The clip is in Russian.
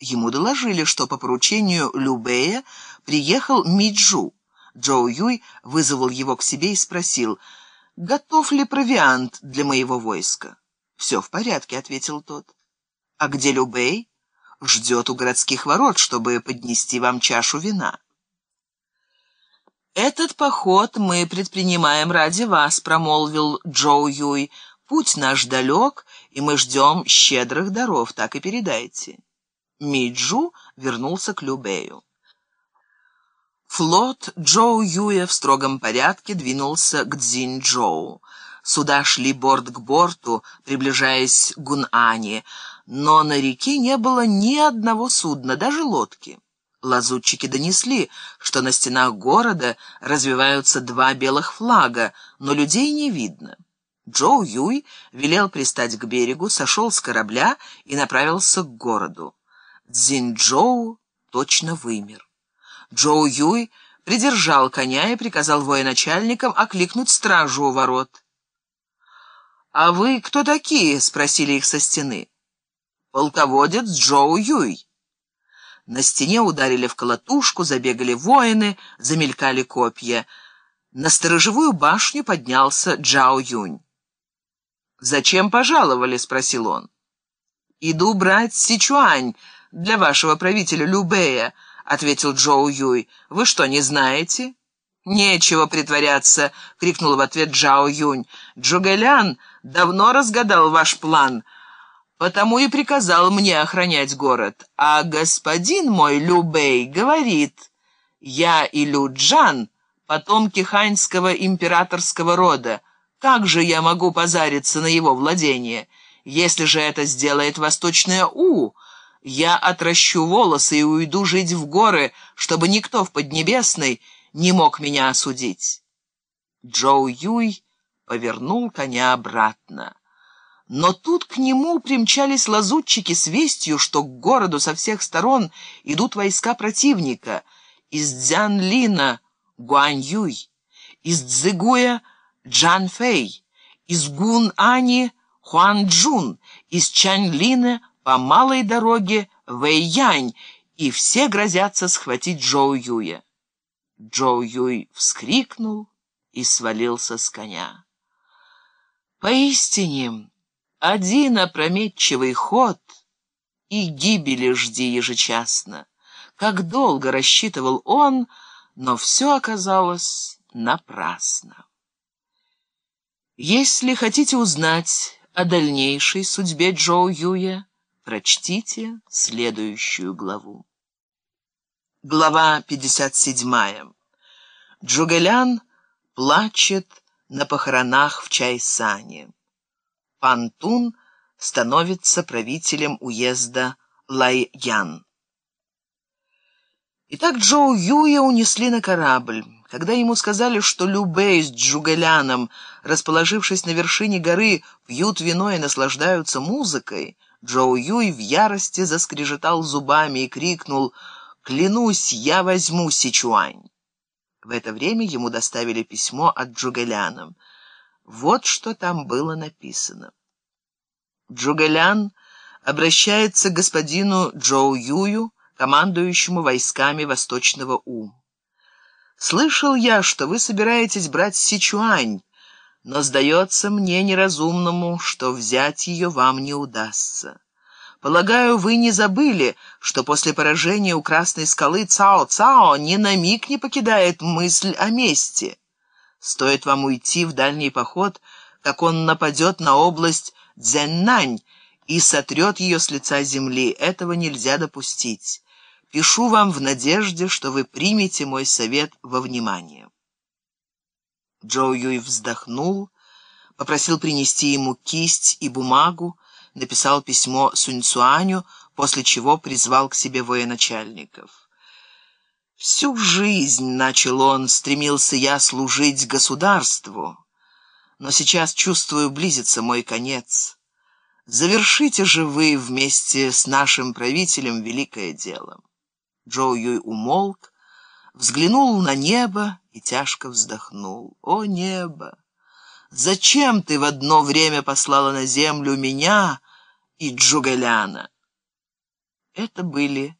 Ему доложили, что по поручению Любея приехал Миджу. Джоу Юй вызвал его к себе и спросил, готов ли провиант для моего войска. «Все в порядке», — ответил тот. «А где Любей?» «Ждет у городских ворот, чтобы поднести вам чашу вина». «Этот поход мы предпринимаем ради вас», — промолвил Джоу Юй. «Путь наш далек, и мы ждем щедрых даров, так и передайте». Миджу вернулся к Любею. Флот Джоу Юя в строгом порядке двинулся к Цзиньчжоу. Суда шли борт к борту, приближаясь к Гунани, но на реке не было ни одного судна, даже лодки. Лазутчики донесли, что на стенах города развиваются два белых флага, но людей не видно. Джоу Юй велел пристать к берегу, сошел с корабля и направился к городу. Цзиньчжоу точно вымер. Джоу Юй придержал коня и приказал военачальникам окликнуть стражу у ворот. «А вы кто такие?» — спросили их со стены. «Полководец Джоу Юй». На стене ударили в колотушку, забегали воины, замелькали копья. На сторожевую башню поднялся Джао Юнь. «Зачем пожаловали?» — спросил он. «Иду брать Сичуань для вашего правителя Любея», — ответил Джоу Юй. «Вы что, не знаете?» «Нечего притворяться!» — крикнул в ответ Джао Юнь. «Джугэлян давно разгадал ваш план, потому и приказал мне охранять город. А господин мой Любэй говорит, я и Люджан — потомки ханьского императорского рода. Как же я могу позариться на его владение? Если же это сделает восточная У...» Я отращу волосы и уйду жить в горы, чтобы никто в Поднебесной не мог меня осудить. Джоу Юй повернул коня обратно. Но тут к нему примчались лазутчики с вестью, что к городу со всех сторон идут войска противника. Из Дзянлина — Гуань Юй, из Цзыгуя — Джан Фэй, из Гун-Ани — Хуан Джун, из Чанлина — по малой дороге Вэйянь, и все грозятся схватить Джоу Юя. Джоу Юй вскрикнул и свалился с коня. Поистине, один опрометчивый ход и гибели жди ежечасно. Как долго рассчитывал он, но все оказалось напрасно. Если хотите узнать о дальнейшей судьбе Джоу Юя, Прочтите следующую главу. Глава 57. Джугелян плачет на похоронах в Чайсане. Пантун становится правителем уезда Лайян. Итак, Джоу Юя унесли на корабль. Когда ему сказали, что Любэй с Джугеляном, расположившись на вершине горы, пьют вино и наслаждаются музыкой, Джоу Юй в ярости заскрежетал зубами и крикнул «Клянусь, я возьму Сичуань!» В это время ему доставили письмо от Джугэляна. Вот что там было написано. Джугэлян обращается к господину Джоу Юю, командующему войсками Восточного У. «Слышал я, что вы собираетесь брать Сичуань, но сдается мне неразумному, что взять ее вам не удастся. Полагаю, вы не забыли, что после поражения у Красной скалы Цао-Цао ни на миг не покидает мысль о мести. Стоит вам уйти в дальний поход, как он нападет на область Цзэннань и сотрет ее с лица земли. Этого нельзя допустить. Пишу вам в надежде, что вы примете мой совет во внимание. Джоу Юй вздохнул, попросил принести ему кисть и бумагу, написал письмо Сунь Цуаню, после чего призвал к себе военачальников. «Всю жизнь, — начал он, — стремился я служить государству, но сейчас чувствую, близится мой конец. Завершите же вы вместе с нашим правителем великое дело». Джоу Юй умолк, взглянул на небо и тяжко вздохнул. «О небо! Зачем ты в одно время послала на землю меня и Джугаляна?» Это были